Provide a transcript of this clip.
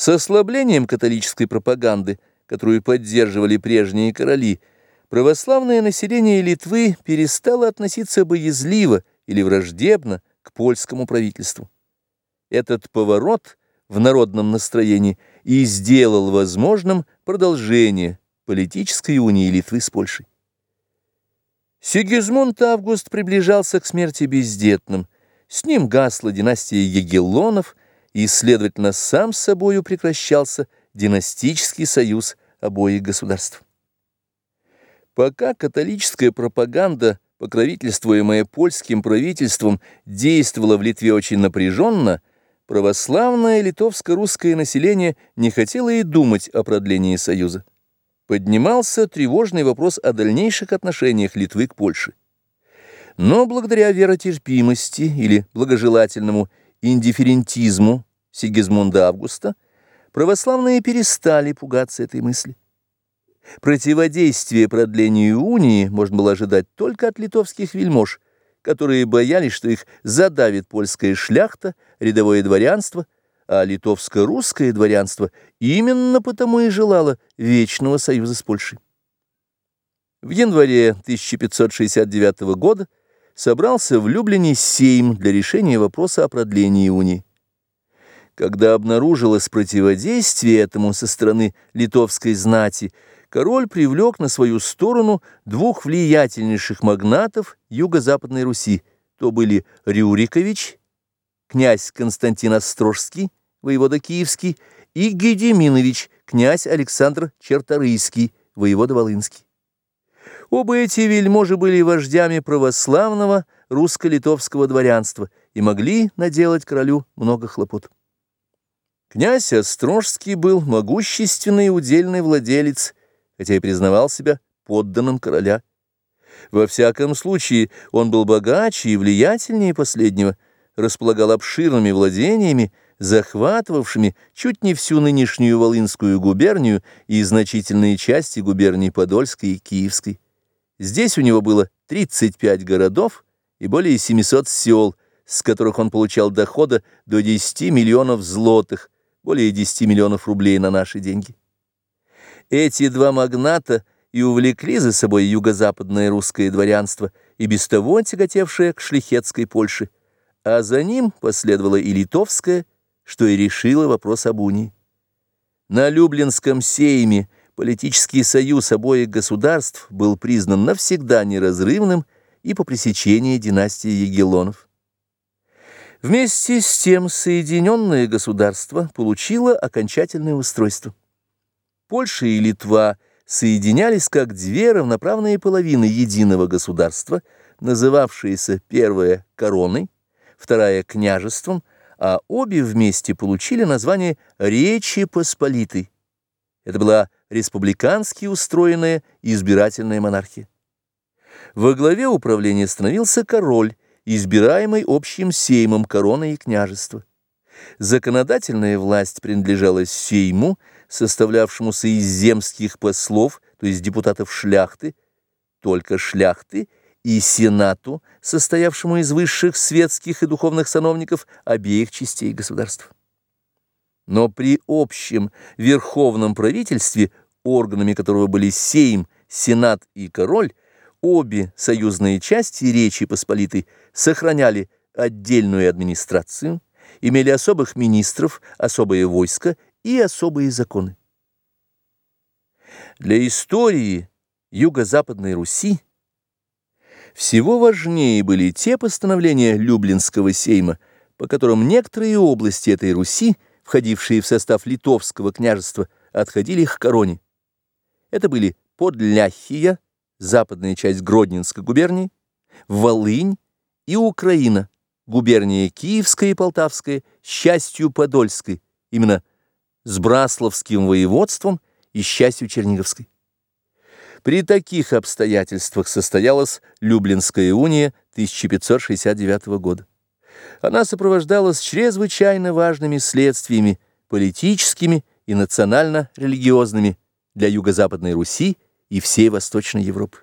С ослаблением католической пропаганды, которую поддерживали прежние короли, православное население Литвы перестало относиться боязливо или враждебно к польскому правительству. Этот поворот в народном настроении и сделал возможным продолжение политической унии Литвы с Польшей. Сигизмунд Август приближался к смерти бездетным, с ним гасла династия Егеллонов, и, следовательно, сам собою прекращался династический союз обоих государств. Пока католическая пропаганда, покровительствуемая польским правительством, действовала в Литве очень напряженно, православное литовско-русское население не хотело и думать о продлении союза. Поднимался тревожный вопрос о дальнейших отношениях Литвы к Польше. Но благодаря веротерпимости или благожелательному индифферентизму Сигизмунда Августа православные перестали пугаться этой мысли. Противодействие продлению унии можно было ожидать только от литовских вельмож, которые боялись, что их задавит польская шляхта, рядовое дворянство, а литовско-русское дворянство именно потому и желало вечного союза с Польшей. В январе 1569 года собрался в Люблине Сейм для решения вопроса о продлении унии. Когда обнаружилось противодействие этому со стороны литовской знати, король привлек на свою сторону двух влиятельнейших магнатов юго-западной Руси. То были Рюрикович, князь Константин Острожский, воевода Киевский, и Гедеминович, князь Александр Черторийский, воевода Волынский. Оба эти вельможи были вождями православного русско-литовского дворянства и могли наделать королю много хлопот. Князь Острожский был могущественный и удельный владелец, хотя и признавал себя подданным короля. Во всяком случае, он был богаче и влиятельнее последнего, располагал обширными владениями, захватывавшими чуть не всю нынешнюю Волынскую губернию и значительные части губерний Подольской и Киевской. Здесь у него было 35 городов и более 700 сел, с которых он получал дохода до 10 миллионов злотых, более 10 миллионов рублей на наши деньги. Эти два магната и увлекли за собой юго-западное русское дворянство, и без того тяготевшее к шляхетской Польше, а за ним последовало и литовское, что и решило вопрос об унии. На Люблинском сейме – Политический союз обоих государств был признан навсегда неразрывным и по пресечении династии Егелонов. Вместе с тем Соединенное государство получило окончательное устройство. Польша и Литва соединялись как две равноправные половины единого государства, называвшиеся первая короной, вторая княжеством, а обе вместе получили название Речи Посполитой. Это была республикански устроенная избирательная монархия. Во главе управления становился король, избираемый общим сеймом короны и княжества. Законодательная власть принадлежала сейму, составлявшемуся из земских послов, то есть депутатов шляхты, только шляхты, и сенату, состоявшему из высших светских и духовных сановников обеих частей государства. Но при общем верховном правительстве, органами которого были Сейм, Сенат и Король, обе союзные части Речи Посполитой сохраняли отдельную администрацию, имели особых министров, особое войско и особые законы. Для истории Юго-Западной Руси всего важнее были те постановления Люблинского сейма, по которым некоторые области этой Руси – входившие в состав литовского княжества, отходили к короне. Это были Подляхия, западная часть Гродненской губернии, Волынь и Украина, губерния Киевская и Полтавская, с частью Подольской, именно с Брасловским воеводством и частью Черниговской. При таких обстоятельствах состоялась Люблинская уния 1569 года. Она сопровождалась чрезвычайно важными следствиями, политическими и национально-религиозными для Юго-Западной Руси и всей Восточной Европы.